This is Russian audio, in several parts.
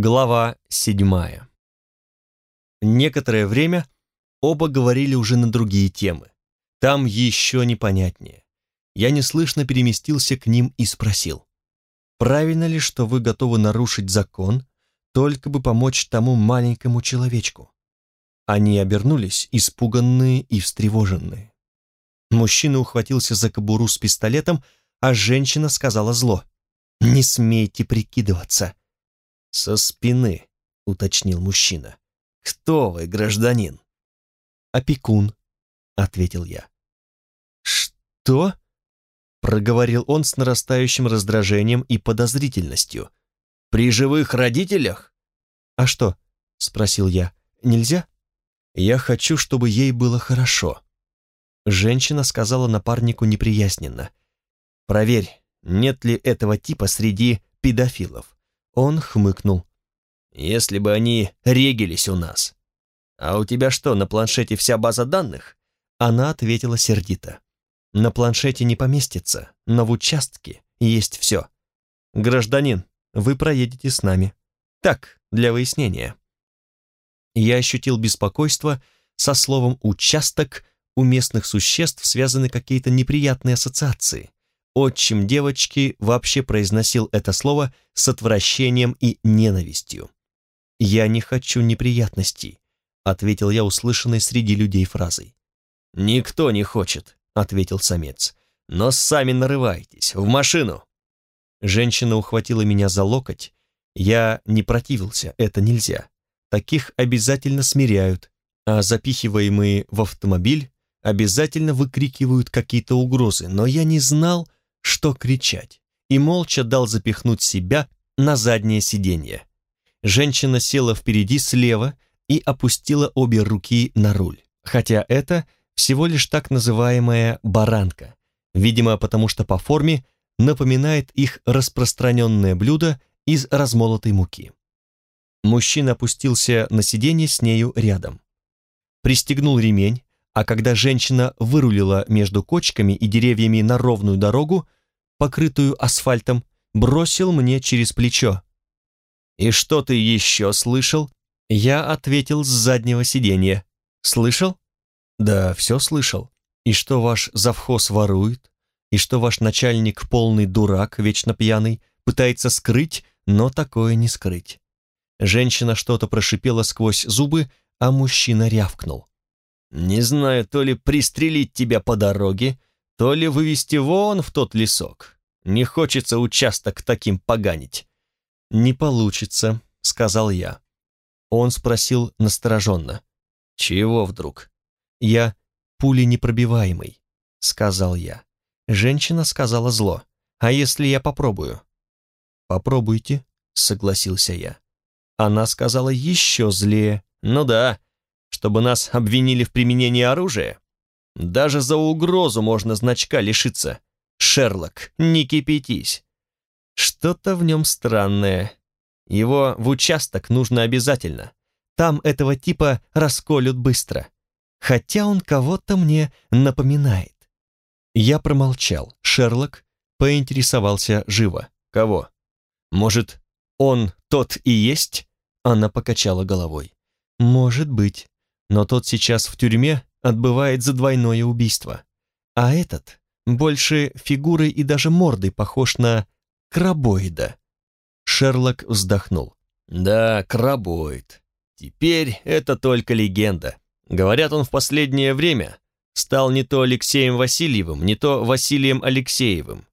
Глава седьмая. Некоторое время оба говорили уже на другие темы. Там еще непонятнее. Я неслышно переместился к ним и спросил. «Правильно ли, что вы готовы нарушить закон, только бы помочь тому маленькому человечку?» Они обернулись, испуганные и встревоженные. Мужчина ухватился за кобуру с пистолетом, а женщина сказала зло. «Не смейте прикидываться!» «Со спины», — уточнил мужчина. «Кто вы, гражданин?» «Опекун», — ответил я. «Что?» — проговорил он с нарастающим раздражением и подозрительностью. «При живых родителях?» «А что?» — спросил я. «Нельзя?» «Я хочу, чтобы ей было хорошо». Женщина сказала напарнику неприязненно. «Проверь, нет ли этого типа среди педофилов». Он хмыкнул. «Если бы они регились у нас. А у тебя что, на планшете вся база данных?» Она ответила сердито. «На планшете не поместится, но в участке есть все. Гражданин, вы проедете с нами. Так, для выяснения». Я ощутил беспокойство, со словом «участок» у местных существ связаны какие-то неприятные ассоциации. Отчим девочки вообще произносил это слово с отвращением и ненавистью. «Я не хочу неприятностей», — ответил я услышанной среди людей фразой. «Никто не хочет», — ответил самец. «Но сами нарывайтесь, в машину». Женщина ухватила меня за локоть. Я не противился, это нельзя. Таких обязательно смиряют, а запихиваемые в автомобиль обязательно выкрикивают какие-то угрозы, но я не знал, что кричать, и молча дал запихнуть себя на заднее сиденье. Женщина села впереди слева и опустила обе руки на руль, хотя это всего лишь так называемая баранка, видимо, потому что по форме напоминает их распространенное блюдо из размолотой муки. Мужчина опустился на сиденье с нею рядом. Пристегнул ремень, а когда женщина вырулила между кочками и деревьями на ровную дорогу, покрытую асфальтом, бросил мне через плечо. «И что ты еще слышал?» Я ответил с заднего сиденья. «Слышал?» «Да, все слышал. И что ваш завхоз ворует? И что ваш начальник полный дурак, вечно пьяный, пытается скрыть, но такое не скрыть?» Женщина что-то прошипела сквозь зубы, а мужчина рявкнул. «Не знаю, то ли пристрелить тебя по дороге, то ли вывести вон в тот лесок. Не хочется участок таким поганить». «Не получится», — сказал я. Он спросил настороженно. «Чего вдруг?» «Я пули непробиваемый», — сказал я. Женщина сказала зло. «А если я попробую?» «Попробуйте», — согласился я. Она сказала еще злее. «Ну да, чтобы нас обвинили в применении оружия? Даже за угрозу можно значка лишиться. Шерлок, не кипятись. Что-то в нем странное. Его в участок нужно обязательно. Там этого типа расколют быстро. Хотя он кого-то мне напоминает. Я промолчал. Шерлок поинтересовался живо. Кого? Может, он тот и есть? Она покачала головой. Может быть но тот сейчас в тюрьме отбывает за двойное убийство. А этот больше фигурой и даже мордой похож на крабоида. Шерлок вздохнул. Да, крабоид. Теперь это только легенда. Говорят, он в последнее время стал не то Алексеем Васильевым, не то Василием Алексеевым.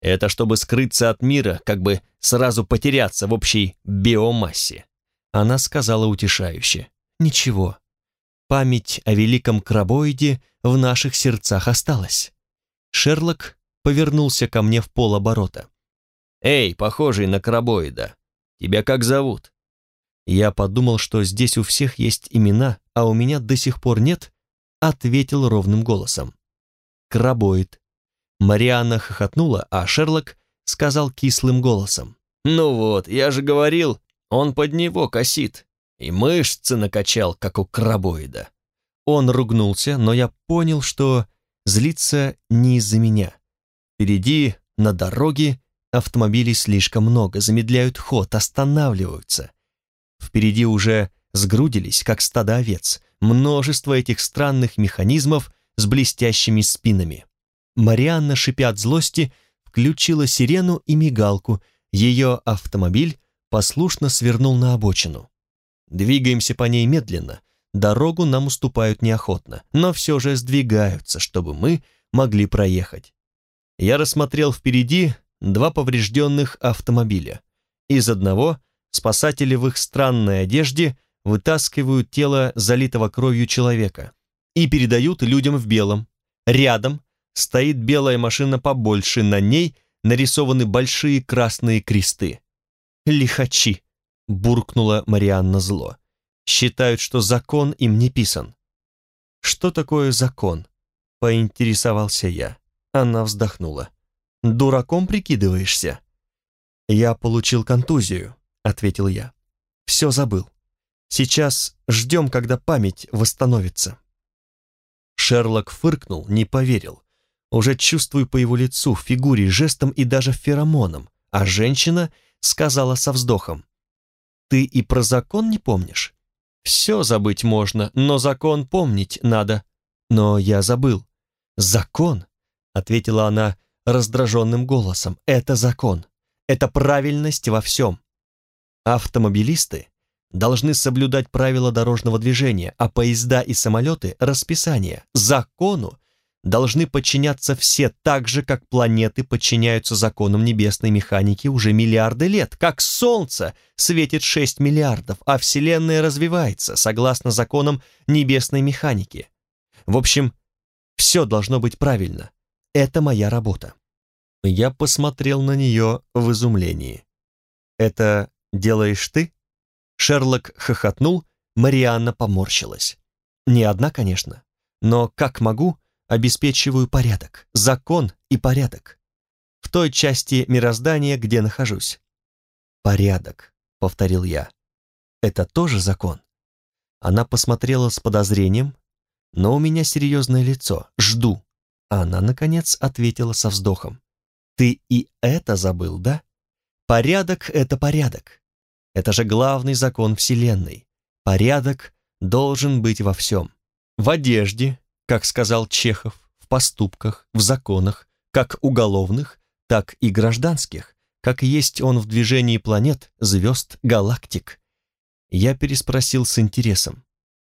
Это чтобы скрыться от мира, как бы сразу потеряться в общей биомассе. Она сказала утешающе. «Ничего, память о великом крабоиде в наших сердцах осталась. Шерлок повернулся ко мне в полоборота. «Эй, похожий на крабоида, тебя как зовут?» Я подумал, что здесь у всех есть имена, а у меня до сих пор нет, ответил ровным голосом. «Крабоид». Марианна хохотнула, а Шерлок сказал кислым голосом. «Ну вот, я же говорил, он под него косит и мышцы накачал, как у крабоида. Он ругнулся, но я понял, что злится не из-за меня. Впереди, на дороге, автомобилей слишком много, замедляют ход, останавливаются. Впереди уже сгрудились, как стадо овец, множество этих странных механизмов с блестящими спинами. Марианна, шипя от злости, включила сирену и мигалку, ее автомобиль послушно свернул на обочину. Двигаемся по ней медленно, дорогу нам уступают неохотно, но все же сдвигаются, чтобы мы могли проехать. Я рассмотрел впереди два поврежденных автомобиля. Из одного спасатели в их странной одежде вытаскивают тело залитого кровью человека и передают людям в белом. Рядом стоит белая машина побольше, на ней нарисованы большие красные кресты. «Лихачи!» — буркнула Марианна зло. «Считают, что закон им не писан». «Что такое закон?» — поинтересовался я. Она вздохнула. «Дураком прикидываешься?» «Я получил контузию», — ответил я. «Все забыл. Сейчас ждем, когда память восстановится». Шерлок фыркнул, не поверил. Уже чувствую по его лицу, фигуре, жестам и даже феромонам, а женщина сказала со вздохом. «Ты и про закон не помнишь? Все забыть можно, но закон помнить надо. Но я забыл. Закон, ответила она раздраженным голосом, это закон. Это правильность во всем. Автомобилисты должны соблюдать правила дорожного движения, а поезда и самолеты – расписание. Закону должны подчиняться все так же, как планеты подчиняются законам небесной механики уже миллиарды лет, как Солнце светит 6 миллиардов, а Вселенная развивается согласно законам небесной механики. В общем, все должно быть правильно. Это моя работа. Я посмотрел на нее в изумлении. «Это делаешь ты?» Шерлок хохотнул, Марианна поморщилась. «Не одна, конечно, но как могу, обеспечиваю порядок, закон и порядок. В той части мироздания, где нахожусь». «Порядок», — повторил я. «Это тоже закон?» Она посмотрела с подозрением, но у меня серьезное лицо, жду. Она, наконец, ответила со вздохом. Ты и это забыл, да? Порядок — это порядок. Это же главный закон Вселенной. Порядок должен быть во всем. В одежде, как сказал Чехов, в поступках, в законах, как уголовных, так и гражданских, как есть он в движении планет, звезд, галактик. Я переспросил с интересом.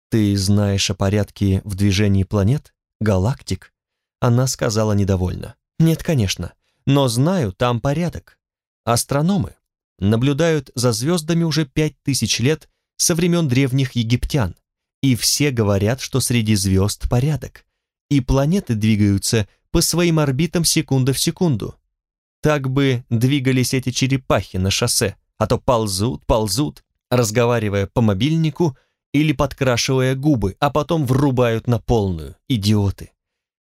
«Ты знаешь о порядке в движении планет, галактик?» Она сказала недовольно. «Нет, конечно но знаю, там порядок. Астрономы наблюдают за звездами уже пять тысяч лет со времен древних египтян, и все говорят, что среди звезд порядок, и планеты двигаются по своим орбитам секунда в секунду. Так бы двигались эти черепахи на шоссе, а то ползут, ползут, разговаривая по мобильнику или подкрашивая губы, а потом врубают на полную, идиоты.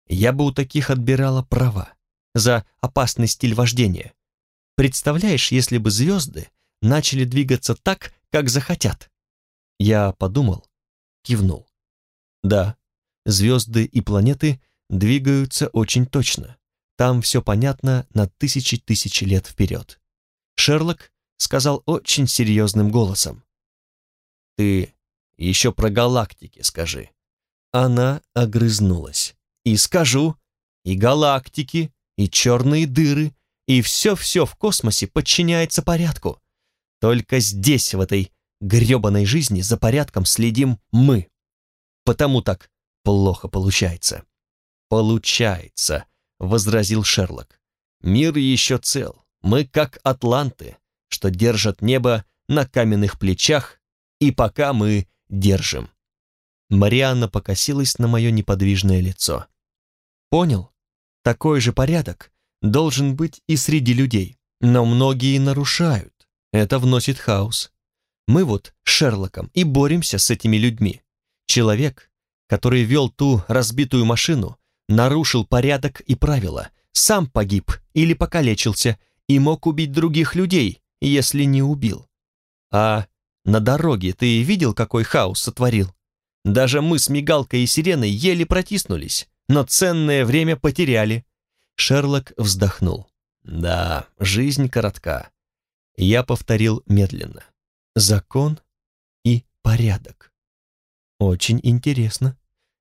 Я бы у таких отбирала права за опасный стиль вождения. Представляешь, если бы звезды начали двигаться так, как захотят? Я подумал, кивнул. Да, звезды и планеты двигаются очень точно. Там все понятно на тысячи тысячи лет вперед. Шерлок сказал очень серьезным голосом. «Ты еще про галактики скажи». Она огрызнулась. «И скажу, и галактики, и черные дыры, и все-все в космосе подчиняется порядку. Только здесь, в этой гребаной жизни, за порядком следим мы. Потому так плохо получается. «Получается», — возразил Шерлок. «Мир еще цел. Мы как атланты, что держат небо на каменных плечах, и пока мы держим». Марианна покосилась на мое неподвижное лицо. «Понял?» Такой же порядок должен быть и среди людей, но многие нарушают. Это вносит хаос. Мы вот с Шерлоком и боремся с этими людьми. Человек, который вел ту разбитую машину, нарушил порядок и правила, сам погиб или покалечился и мог убить других людей, если не убил. А на дороге ты видел, какой хаос сотворил? Даже мы с мигалкой и сиреной еле протиснулись но ценное время потеряли. Шерлок вздохнул. Да, жизнь коротка. Я повторил медленно. Закон порядок. Очень интересно.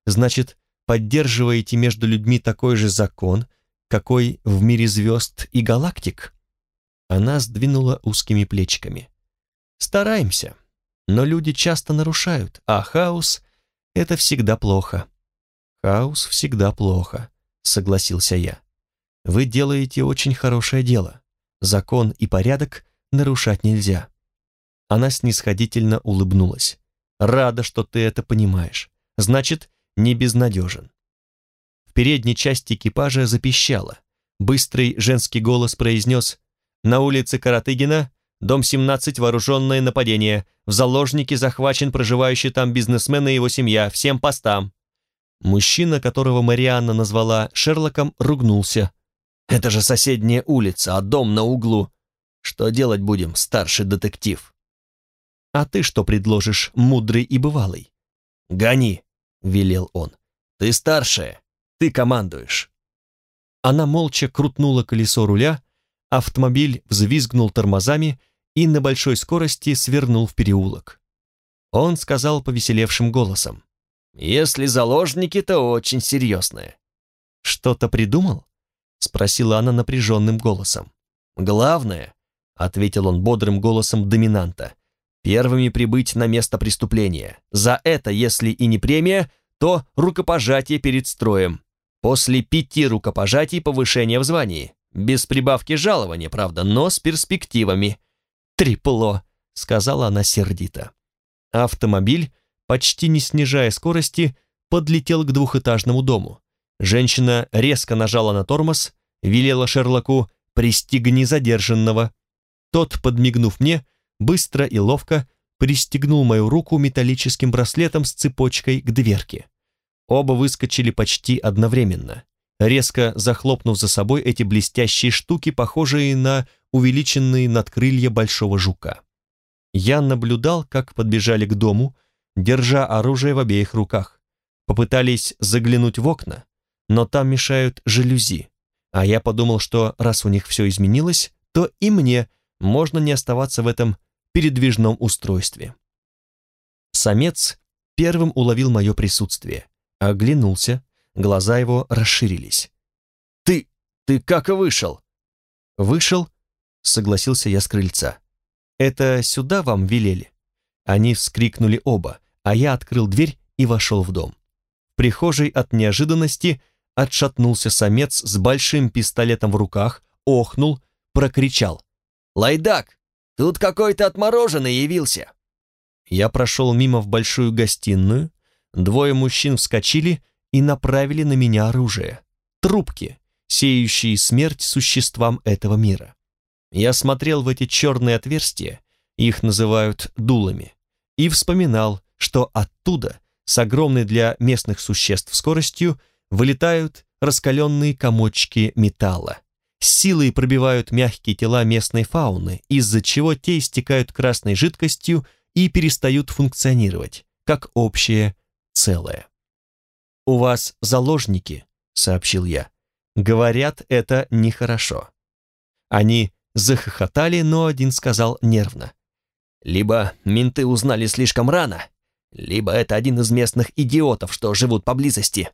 Значит, поддерживаете между людьми такой же закон, какой в мире звезд и галактик? Она сдвинула узкими плечиками. Стараемся, но люди часто нарушают, а хаос — это всегда плохо. Хаос всегда плохо, согласился я. Вы делаете очень хорошее дело. Закон и порядок нарушать нельзя. Она снисходительно улыбнулась. Рада, что ты это понимаешь. Значит, не безнадежен. В передней части экипажа запищало. Быстрый женский голос произнес «На улице Каратыгина, дом 17, вооруженное нападение. В заложнике захвачен проживающий там бизнесмен и его семья. Всем постам». Мужчина, которого Марианна назвала Шерлоком, ругнулся. «Это же соседняя улица, а дом на углу. Что делать будем, старший детектив?» «А ты что предложишь, мудрый и бывалый?» «Гони!» велел он. «Ты старшая, ты командуешь». Она молча крутнула колесо руля, автомобиль взвизгнул тормозами и на большой скорости свернул в переулок. Он сказал повеселевшим голосом. «Если заложники, то очень серьезные». «Что-то придумал?» — спросила она напряженным голосом. «Главное», — ответил он бодрым голосом доминанта, первыми прибыть на место преступления. За это, если и не премия, то рукопожатие перед строем. После пяти рукопожатий повышение в звании. Без прибавки жалования, правда, но с перспективами. «Трипло», — сказала она сердито. Автомобиль, почти не снижая скорости, подлетел к двухэтажному дому. Женщина резко нажала на тормоз, велела Шерлоку «пристегни задержанного». Тот, подмигнув мне, быстро и ловко пристегнул мою руку металлическим браслетом с цепочкой к дверке. Оба выскочили почти одновременно, резко захлопнув за собой эти блестящие штуки, похожие на увеличенные надкрылья большого жука. Я наблюдал, как подбежали к дому, держа оружие в обеих руках. Попытались заглянуть в окна, но там мешают жалюзи, а я подумал, что раз у них все изменилось, то и мне можно не оставаться в этом передвижном устройстве. Самец первым уловил мое присутствие, оглянулся, глаза его расширились. «Ты, ты как вышел?» «Вышел?» — согласился я с крыльца. «Это сюда вам велели?» Они вскрикнули оба, а я открыл дверь и вошел в дом. В прихожей от неожиданности отшатнулся самец с большим пистолетом в руках, охнул, прокричал. «Лайдак, Тут какой-то отмороженный явился». Я прошел мимо в большую гостиную, двое мужчин вскочили и направили на меня оружие. Трубки, сеющие смерть существам этого мира. Я смотрел в эти черные отверстия, их называют дулами, и вспоминал, что оттуда, с огромной для местных существ скоростью, вылетают раскаленные комочки металла силой пробивают мягкие тела местной фауны, из-за чего те истекают красной жидкостью и перестают функционировать, как общее целое. «У вас заложники», — сообщил я. «Говорят, это нехорошо». Они захохотали, но один сказал нервно. «Либо менты узнали слишком рано, либо это один из местных идиотов, что живут поблизости».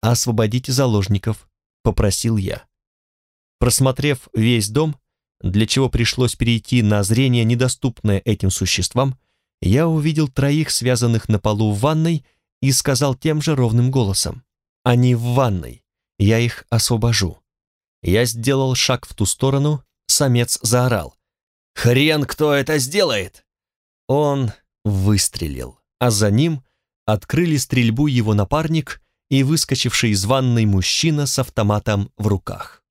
«Освободите заложников», — попросил я. Просмотрев весь дом, для чего пришлось перейти на зрение, недоступное этим существам, я увидел троих, связанных на полу в ванной, и сказал тем же ровным голосом. «Они в ванной. Я их освобожу». Я сделал шаг в ту сторону, самец заорал. «Хрен кто это сделает!» Он выстрелил, а за ним открыли стрельбу его напарник и выскочивший из ванной мужчина с автоматом в руках.